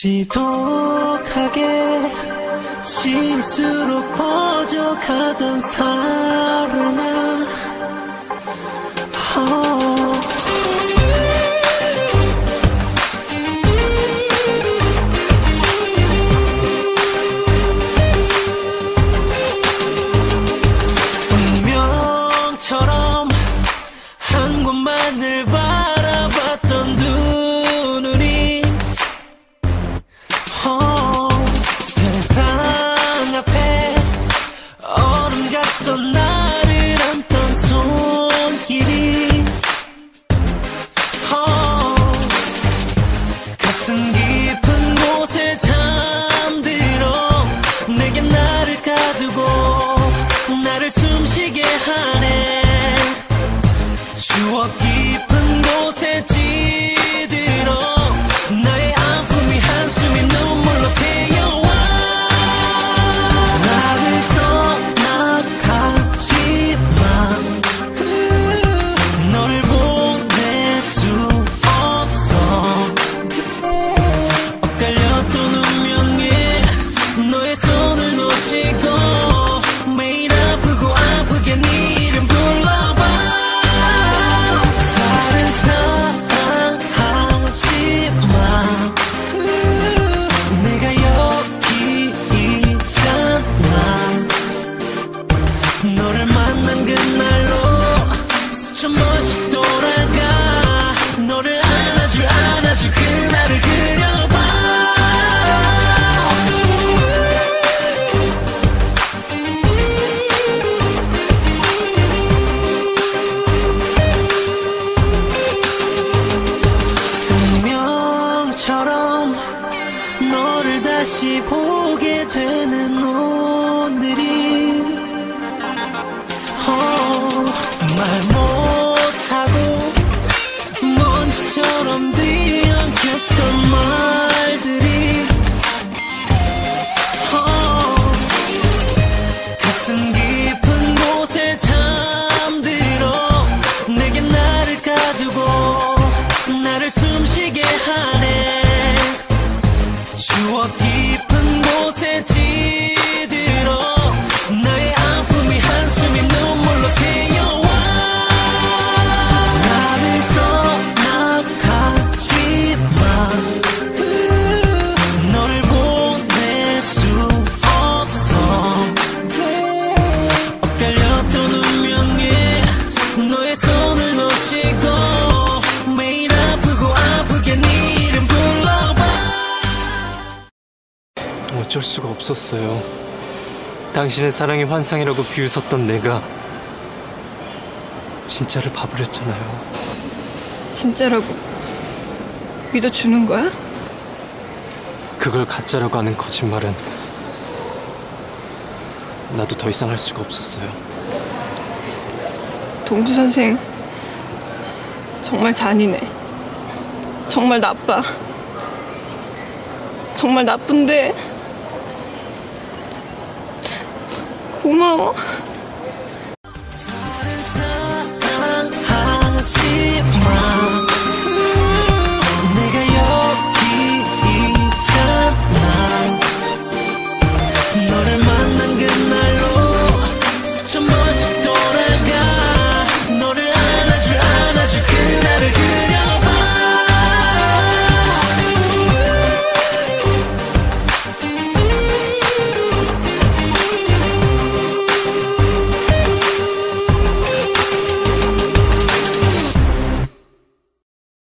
지독하게 실수로 퍼져가던 삶. 손을 놓치고 다시 보게 되는 너 어쩔 수가 없었어요. 당신의 사랑이 환상이라고 비웃었던 내가 진짜를 봐버렸잖아요. 진짜라고 믿어주는 거야? 그걸 가짜라고 하는 거짓말은 나도 더 이상 할 수가 없었어요. 동주 선생 정말 잔인해. 정말 나빠. 정말 나쁜데. 고마워.